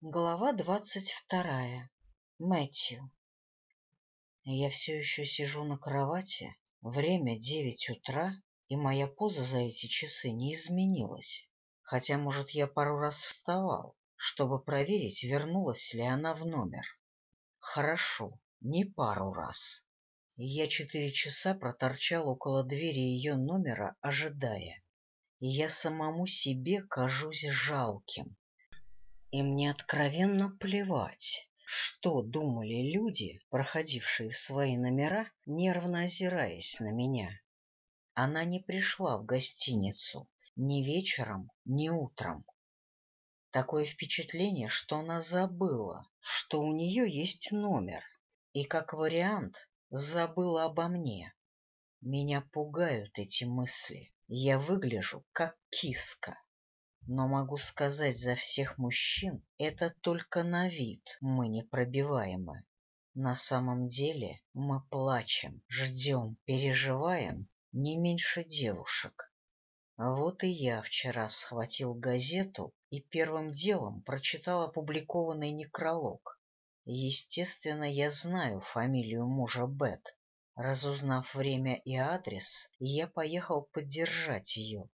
Глава двадцать вторая. Мэтью. Я все еще сижу на кровати, время девять утра, и моя поза за эти часы не изменилась. Хотя, может, я пару раз вставал, чтобы проверить, вернулась ли она в номер. Хорошо, не пару раз. Я четыре часа проторчал около двери ее номера, ожидая. И я самому себе кажусь жалким и мне откровенно плевать, что думали люди, проходившие свои номера, нервно озираясь на меня. Она не пришла в гостиницу ни вечером, ни утром. Такое впечатление, что она забыла, что у нее есть номер, и, как вариант, забыла обо мне. Меня пугают эти мысли. Я выгляжу как киска. Но могу сказать за всех мужчин, это только на вид мы непробиваемы. На самом деле мы плачем, ждем, переживаем не меньше девушек. Вот и я вчера схватил газету и первым делом прочитал опубликованный некролог. Естественно, я знаю фамилию мужа Бет. Разузнав время и адрес, я поехал поддержать ее,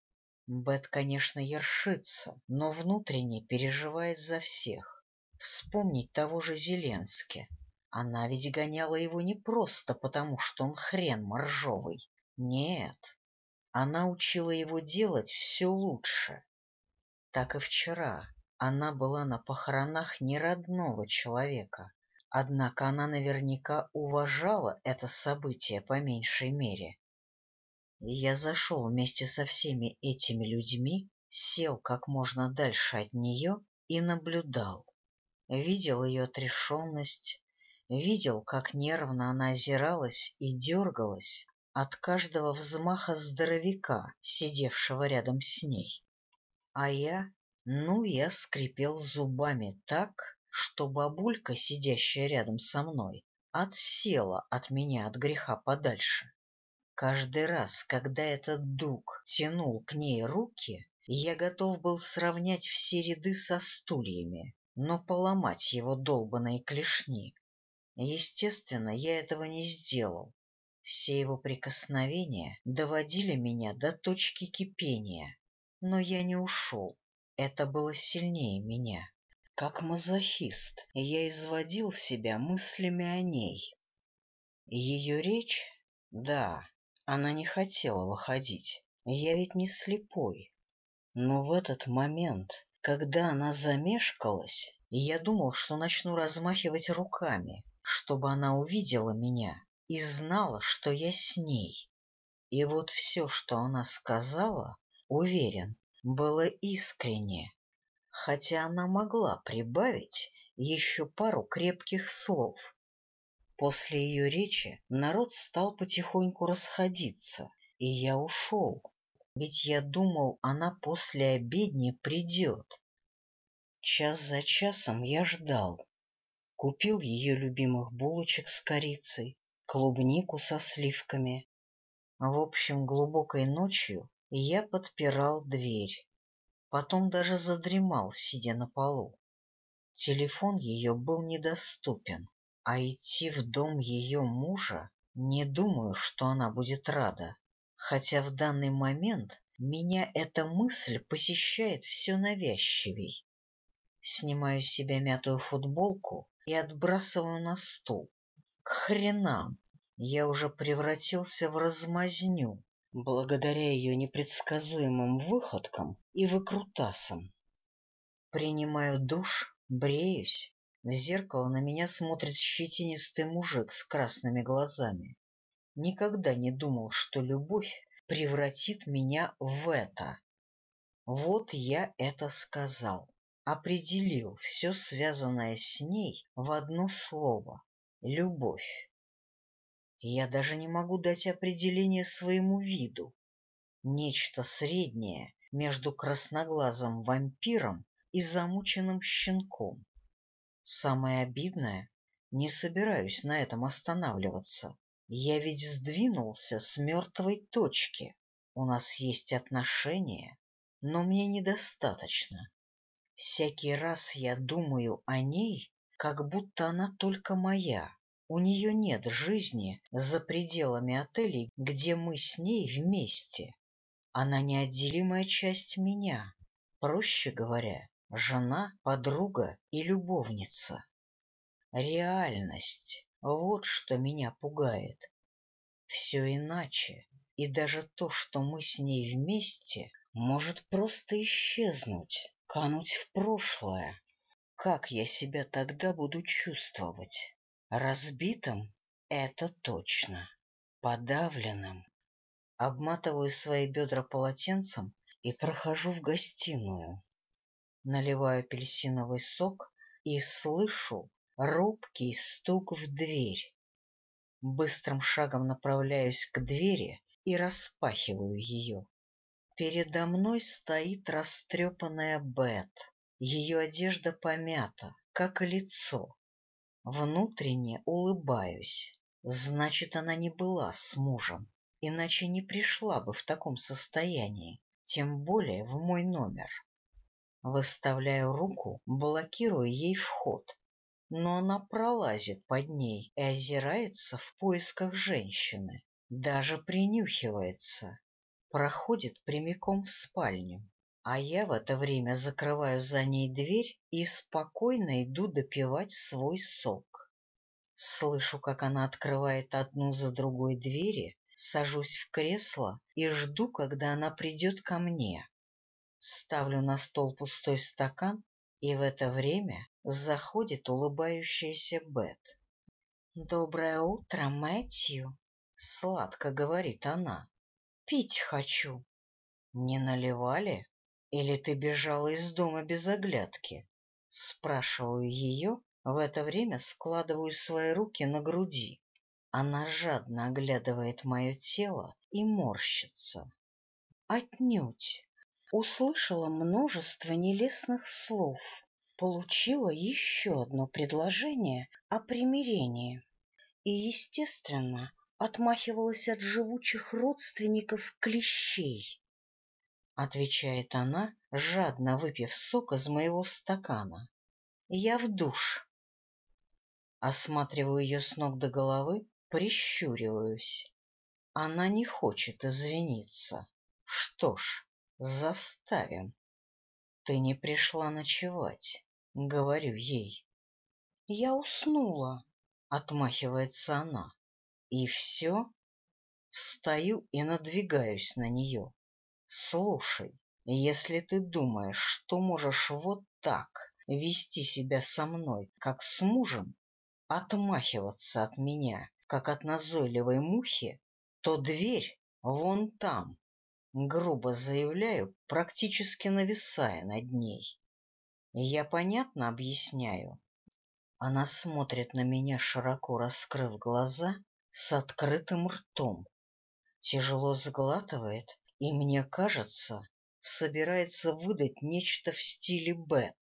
Бет, конечно, ершится, но внутренне переживает за всех. Вспомнить того же Зеленски. Она ведь гоняла его не просто потому, что он хрен моржовый. Нет, она учила его делать все лучше. Так и вчера она была на похоронах неродного человека, однако она наверняка уважала это событие по меньшей мере. Я зашел вместе со всеми этими людьми, сел как можно дальше от нее и наблюдал. Видел ее отрешенность, видел, как нервно она озиралась и дергалась от каждого взмаха здоровяка, сидевшего рядом с ней. А я, ну, я скрипел зубами так, что бабулька, сидящая рядом со мной, отсела от меня от греха подальше. Каждый раз, когда этот дуг тянул к ней руки, я готов был сравнять все ряды со стульями, но поломать его долбаные клешни. Естественно, я этого не сделал. Все его прикосновения доводили меня до точки кипения, но я не ушел. Это было сильнее меня. Как мазохист, я изводил себя мыслями о ней. Ее речь? Да, она не хотела выходить. Я ведь не слепой. Но в этот момент, когда она замешкалась, я думал, что начну размахивать руками, чтобы она увидела меня и знала, что я с ней. И вот все, что она сказала, уверен, было искренне, хотя она могла прибавить еще пару крепких слов, После ее речи народ стал потихоньку расходиться, и я ушел, ведь я думал, она после обедни придет. Час за часом я ждал. Купил ее любимых булочек с корицей, клубнику со сливками. В общем, глубокой ночью я подпирал дверь. Потом даже задремал, сидя на полу. Телефон ее был недоступен. А идти в дом ее мужа не думаю, что она будет рада, хотя в данный момент меня эта мысль посещает все навязчивей. Снимаю с себя мятую футболку и отбрасываю на стул. К хренам! Я уже превратился в размазню, благодаря ее непредсказуемым выходкам и выкрутасам. Принимаю душ, бреюсь в зеркало на меня смотрит щетинистый мужик с красными глазами. Никогда не думал, что любовь превратит меня в это. Вот я это сказал. Определил все связанное с ней в одно слово — любовь. Я даже не могу дать определение своему виду. Нечто среднее между красноглазым вампиром и замученным щенком. Самое обидное, не собираюсь на этом останавливаться. Я ведь сдвинулся с мертвой точки. У нас есть отношения, но мне недостаточно. Всякий раз я думаю о ней, как будто она только моя. У нее нет жизни за пределами отелей, где мы с ней вместе. Она неотделимая часть меня, проще говоря, жена, подруга и любовница. Реальность — вот что меня пугает. Все иначе, и даже то, что мы с ней вместе, может просто исчезнуть, кануть в прошлое. Как я себя тогда буду чувствовать? Разбитым — это точно. Подавленным. Обматываю свои бедра полотенцем и прохожу в гостиную. Наливаю апельсиновый сок и слышу робкий стук в дверь. Быстрым шагом направляюсь к двери и распахиваю ее. Передо мной стоит растрепанная Бет. Ее одежда помята, как и лицо. Внутренне улыбаюсь. Значит, она не была с мужем, иначе не пришла бы в таком состоянии, тем более в мой номер. Выставляю руку, блокируя ей вход, но она пролазит под ней и озирается в поисках женщины, даже принюхивается, проходит прямиком в спальню. А я в это время закрываю за ней дверь и спокойно иду допивать свой сок. Слышу, как она открывает одну за другой двери, сажусь в кресло и жду, когда она придет ко мне. Ставлю на стол пустой стакан, и в это время заходит улыбающаяся Бет. «Доброе утро, Мэтью!» — сладко говорит она. «Пить хочу». «Не наливали?» Или ты бежала из дома без оглядки? Спрашиваю ее, в это время складываю свои руки на груди. Она жадно оглядывает мое тело и морщится. Отнюдь. Услышала множество нелестных слов. Получила еще одно предложение о примирении. И, естественно, отмахивалась от живучих родственников клещей. — отвечает она, жадно выпив сок из моего стакана. — Я в душ. Осматриваю ее с ног до головы, прищуриваюсь. Она не хочет извиниться. Что ж, заставим. Ты не пришла ночевать, — говорю ей. — Я уснула, — отмахивается она. И все? Встаю и надвигаюсь на нее. Слушай, если ты думаешь, что можешь вот так вести себя со мной, как с мужем, отмахиваться от меня, как от назойливой мухи, то дверь вон там, грубо заявляю, практически нависая над ней. Я понятно объясняю. Она смотрит на меня, широко раскрыв глаза, с открытым ртом. Тяжело сглатывает и, мне кажется, собирается выдать нечто в стиле Бет.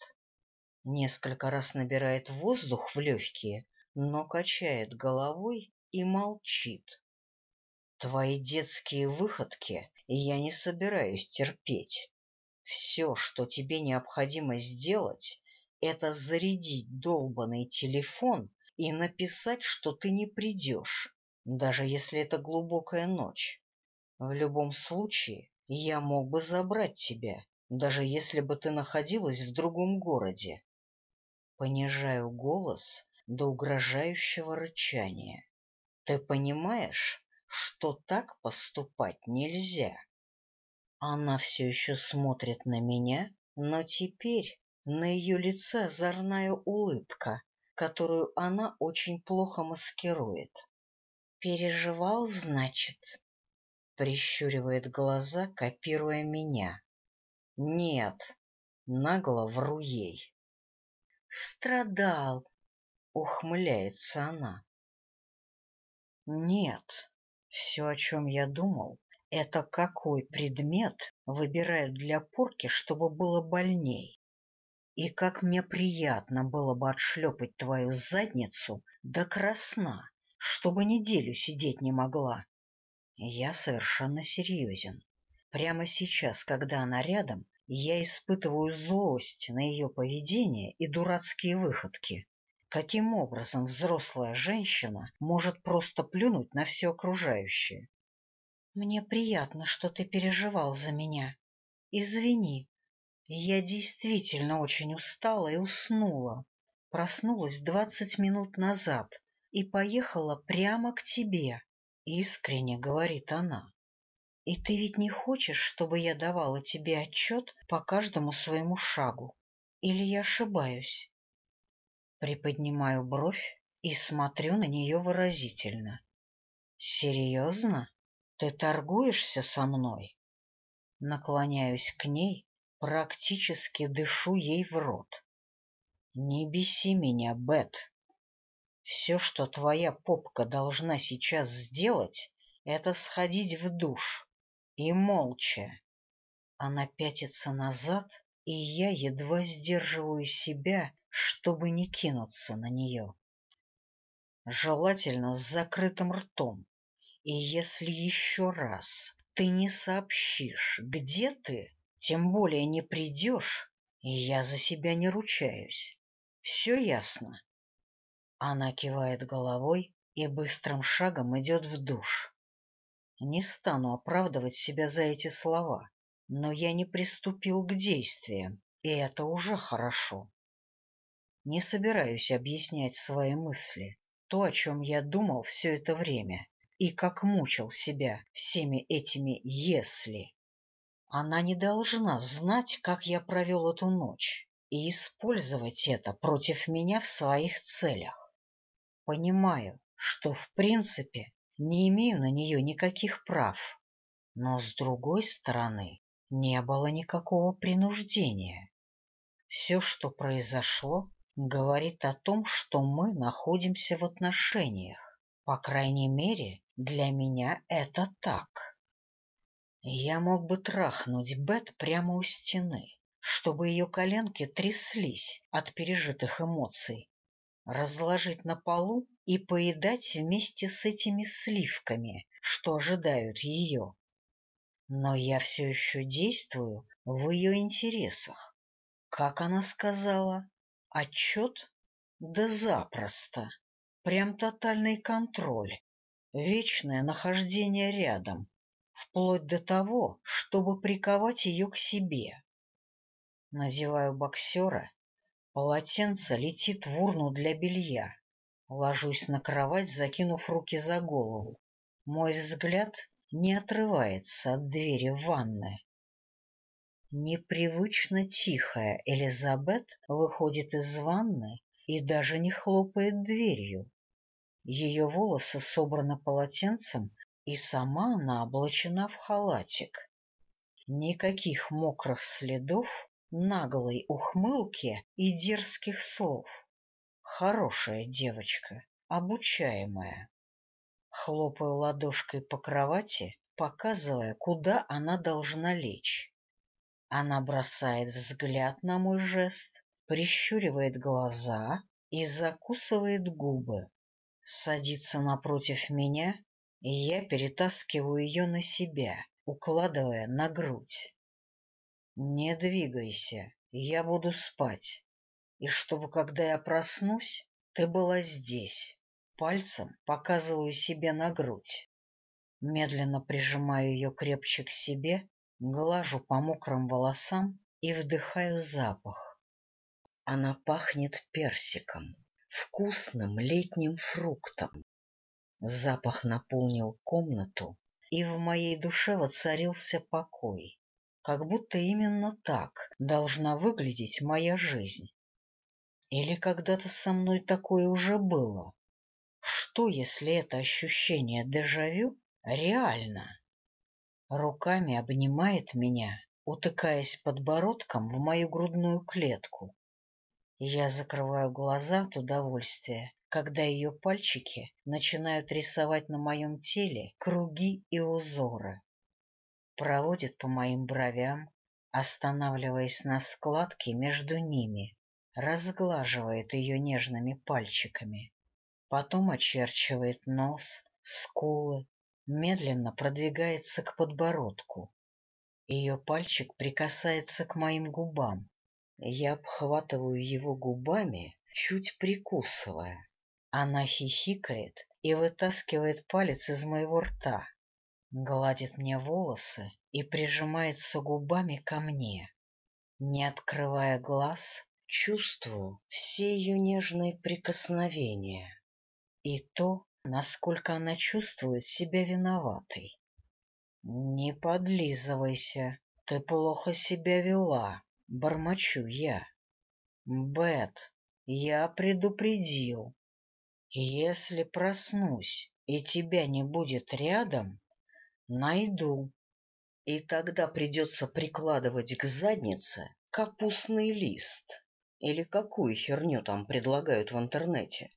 Несколько раз набирает воздух в легкие, но качает головой и молчит. Твои детские выходки я не собираюсь терпеть. Все, что тебе необходимо сделать, это зарядить долбанный телефон и написать, что ты не придешь, даже если это глубокая ночь. В любом случае, я мог бы забрать тебя, даже если бы ты находилась в другом городе. Понижаю голос до угрожающего рычания. Ты понимаешь, что так поступать нельзя? Она все еще смотрит на меня, но теперь на ее лице озорная улыбка, которую она очень плохо маскирует. Переживал, значит? Прищуривает глаза, копируя меня. Нет, нагло вру ей. Страдал, ухмыляется она. Нет, все, о чем я думал, это какой предмет выбирают для порки, чтобы было больней. И как мне приятно было бы отшлепать твою задницу до красна, чтобы неделю сидеть не могла. Я совершенно серьезен. Прямо сейчас, когда она рядом, я испытываю злость на ее поведение и дурацкие выходки. Каким образом взрослая женщина может просто плюнуть на все окружающее? Мне приятно, что ты переживал за меня. Извини, я действительно очень устала и уснула. Проснулась двадцать минут назад и поехала прямо к тебе, — искренне говорит она. И ты ведь не хочешь, чтобы я давала тебе отчет по каждому своему шагу? Или я ошибаюсь? Приподнимаю бровь и смотрю на нее выразительно. Серьезно? Ты торгуешься со мной? Наклоняюсь к ней, практически дышу ей в рот. Не беси меня, Бет. Все, что твоя попка должна сейчас сделать, это сходить в душ. И молча. Она пятится назад, и я едва сдерживаю себя, чтобы не кинуться на нее. Желательно с закрытым ртом. И если еще раз ты не сообщишь, где ты, тем более не придешь, я за себя не ручаюсь. Все ясно? Она кивает головой и быстрым шагом идет в душ. Не стану оправдывать себя за эти слова, но я не приступил к действиям, и это уже хорошо. Не собираюсь объяснять свои мысли, то, о чем я думал все это время, и как мучил себя всеми этими «если». Она не должна знать, как я провел эту ночь, и использовать это против меня в своих целях. Понимаю, что в принципе не имею на нее никаких прав, но, с другой стороны, не было никакого принуждения. Все, что произошло, говорит о том, что мы находимся в отношениях. По крайней мере, для меня это так. Я мог бы трахнуть Бет прямо у стены, чтобы ее коленки тряслись от пережитых эмоций, разложить на полу и поедать вместе с этими сливками, что ожидают ее. Но я все еще действую в ее интересах. Как она сказала? Отчет? Да запросто. Прям тотальный контроль. Вечное нахождение рядом. Вплоть до того, чтобы приковать ее к себе. Надеваю боксера. Полотенце летит в урну для белья. Ложусь на кровать, закинув руки за голову. Мой взгляд не отрывается от двери в ванной. Непривычно тихая Элизабет выходит из ванны и даже не хлопает дверью. Ее волосы собраны полотенцем, и сама она облачена в халатик. Никаких мокрых следов, наглой ухмылки и дерзких слов. Хорошая девочка, обучаемая. Хлопаю ладошкой по кровати, показывая, куда она должна лечь. Она бросает взгляд на мой жест, прищуривает глаза и закусывает губы. Садится напротив меня, и я перетаскиваю ее на себя, укладывая на грудь. Не двигайся, я буду спать и чтобы, когда я проснусь, ты была здесь. Пальцем показываю себе на грудь. Медленно прижимаю ее крепче к себе, глажу по мокрым волосам и вдыхаю запах. Она пахнет персиком, вкусным летним фруктом. Запах наполнил комнату, и в моей душе воцарился покой, как будто именно так должна выглядеть моя жизнь. Или когда-то со мной такое уже было? Что, если это ощущение дежавю реально? Руками обнимает меня, утыкаясь подбородком в мою грудную клетку. Я закрываю глаза от удовольствия, когда ее пальчики начинают рисовать на моем теле круги и узоры. Проводит по моим бровям, останавливаясь на складке между ними, разглаживает ее нежными пальчиками, потом очерчивает нос, скулы, медленно продвигается к подбородку. Ее пальчик прикасается к моим губам. Я обхватываю его губами, чуть прикусывая. Она хихикает и вытаскивает палец из моего рта, гладит мне волосы и прижимается губами ко мне. Не открывая глаз, чувствую все ее нежные прикосновения и то, насколько она чувствует себя виноватой. «Не подлизывайся, ты плохо себя вела», — бормочу я. «Бет, я предупредил. Если проснусь и тебя не будет рядом, найду. И тогда придется прикладывать к заднице капустный лист или какую херню там предлагают в интернете.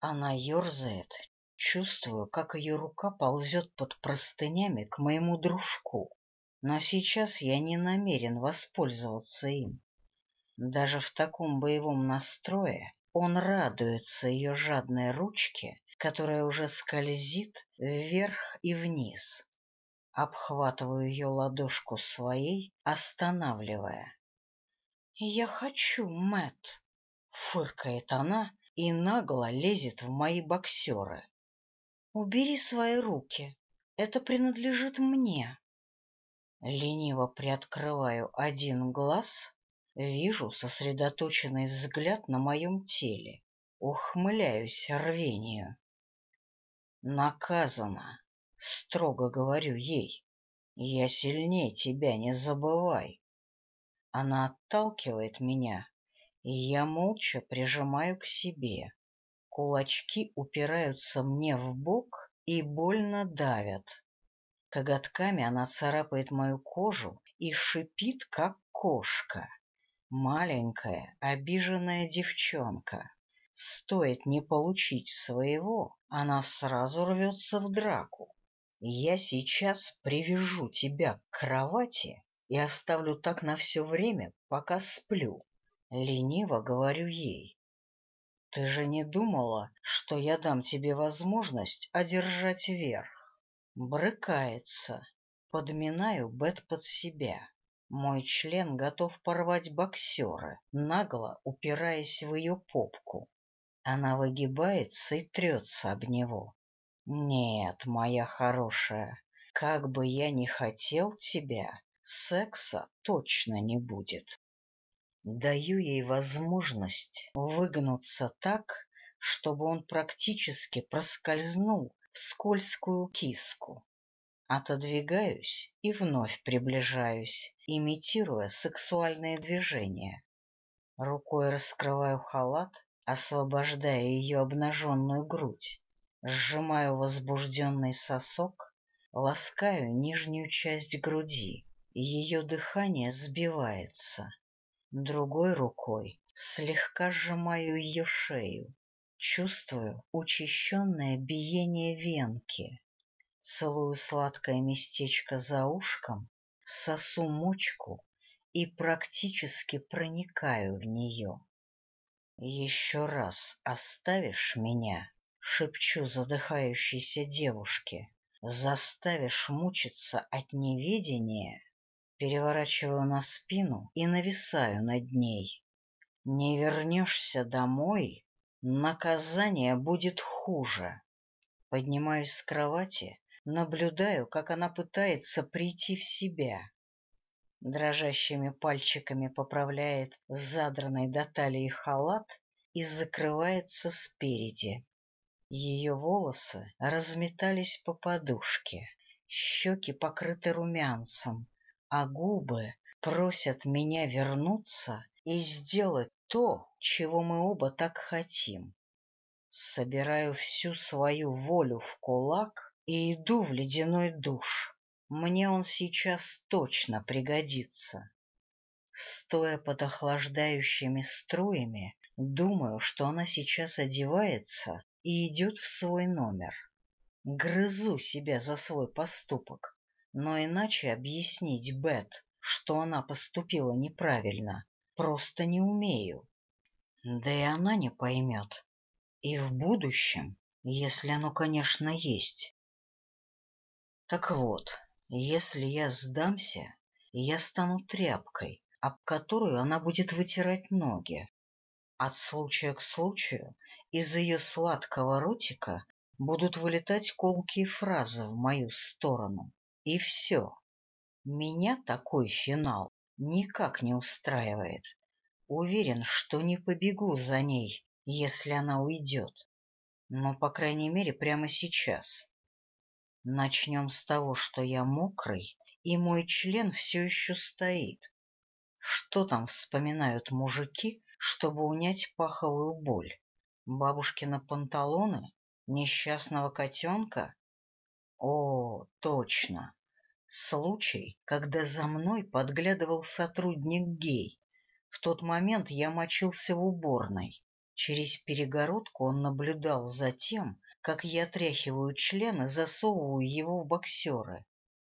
Она ерзает, чувствую, как ее рука ползет под простынями к моему дружку, но сейчас я не намерен воспользоваться им. Даже в таком боевом настрое он радуется ее жадной ручке, которая уже скользит вверх и вниз. Обхватываю ее ладошку своей, останавливая. — Я хочу, Мэт, фыркает она, и нагло лезет в мои боксеры. «Убери свои руки, это принадлежит мне». Лениво приоткрываю один глаз, вижу сосредоточенный взгляд на моем теле, ухмыляюсь рвению. «Наказано», — строго говорю ей, — «я сильнее тебя, не забывай». Она отталкивает меня, и я молча прижимаю к себе. Кулачки упираются мне в бок и больно давят. Коготками она царапает мою кожу и шипит, как кошка. Маленькая, обиженная девчонка. Стоит не получить своего, она сразу рвется в драку. Я сейчас привяжу тебя к кровати и оставлю так на все время, пока сплю. Лениво говорю ей. Ты же не думала, что я дам тебе возможность одержать верх? Брыкается. Подминаю Бет под себя. Мой член готов порвать боксера, нагло упираясь в ее попку. Она выгибается и трется об него. Нет, моя хорошая, как бы я ни хотел тебя, секса точно не будет. Даю ей возможность выгнуться так, чтобы он практически проскользнул в скользкую киску. Отодвигаюсь и вновь приближаюсь, имитируя сексуальные движения. Рукой раскрываю халат, освобождая ее обнаженную грудь, сжимаю возбужденный сосок, ласкаю нижнюю часть груди, и ее дыхание сбивается. Другой рукой слегка сжимаю ее шею, чувствую учащенное биение венки, целую сладкое местечко за ушком, сосу мочку и практически проникаю в нее. «Еще раз оставишь меня?» — шепчу задыхающейся девушке. «Заставишь мучиться от неведения?» Переворачиваю на спину и нависаю над ней. Не вернешься домой, наказание будет хуже. Поднимаюсь с кровати, наблюдаю, как она пытается прийти в себя. Дрожащими пальчиками поправляет задранный до талии халат и закрывается спереди. Ее волосы разметались по подушке, щеки покрыты румянцем, а губы просят меня вернуться и сделать то, чего мы оба так хотим. Собираю всю свою волю в кулак и иду в ледяной душ. Мне он сейчас точно пригодится. Стоя под охлаждающими струями, думаю, что она сейчас одевается и идет в свой номер. Грызу себя за свой поступок но иначе объяснить Бет, что она поступила неправильно, просто не умею. Да и она не поймет. И в будущем, если оно, конечно, есть. Так вот, Если я сдамся, я стану тряпкой, об которую она будет вытирать ноги. От случая к случаю из ее сладкого ротика будут вылетать колкие фразы в мою сторону. И все. Меня такой финал никак не устраивает. Уверен, что не побегу за ней, если она уйдет. Но, по крайней мере, прямо сейчас. Начнем с того, что я мокрый, и мой член все еще стоит. Что там вспоминают мужики, чтобы унять паховую боль? Бабушкина панталоны? Несчастного котенка? О, точно! Случай, когда за мной подглядывал сотрудник гей. В тот момент я мочился в уборной. Через перегородку он наблюдал за тем, как я отряхиваю член и засовываю его в боксеры.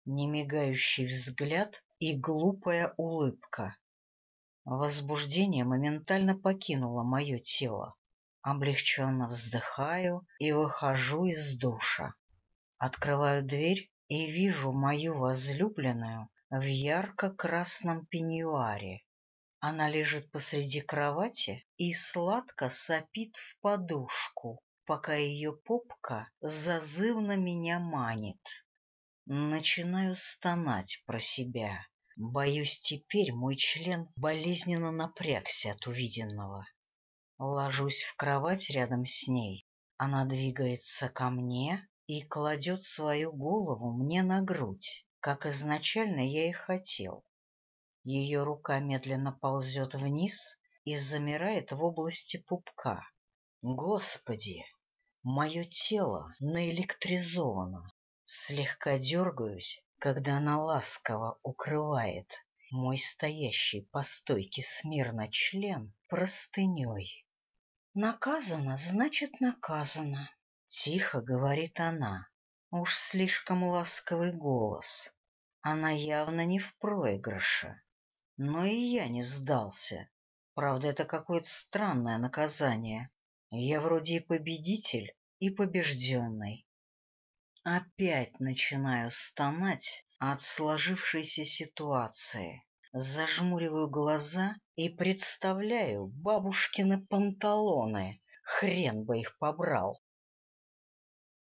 Немигающий взгляд и глупая улыбка. Возбуждение моментально покинуло мое тело. Облегченно вздыхаю и выхожу из душа. Открываю дверь и вижу мою возлюбленную в ярко-красном пеньюаре. Она лежит посреди кровати и сладко сопит в подушку, пока ее попка зазывно меня манит. Начинаю стонать про себя. Боюсь, теперь мой член болезненно напрягся от увиденного. Ложусь в кровать рядом с ней. Она двигается ко мне и кладет свою голову мне на грудь, как изначально я и хотел. Ее рука медленно ползет вниз и замирает в области пупка. Господи! Мое тело наэлектризовано. Слегка дергаюсь, когда она ласково укрывает мой стоящий по стойке смирно член простыней. Наказано, значит, наказано. Тихо говорит она. Уж слишком ласковый голос. Она явно не в проигрыше. Но и я не сдался. Правда, это какое-то странное наказание. Я вроде и победитель, и побежденный. Опять начинаю стонать от сложившейся ситуации. Зажмуриваю глаза и представляю бабушкины панталоны. Хрен бы их побрал.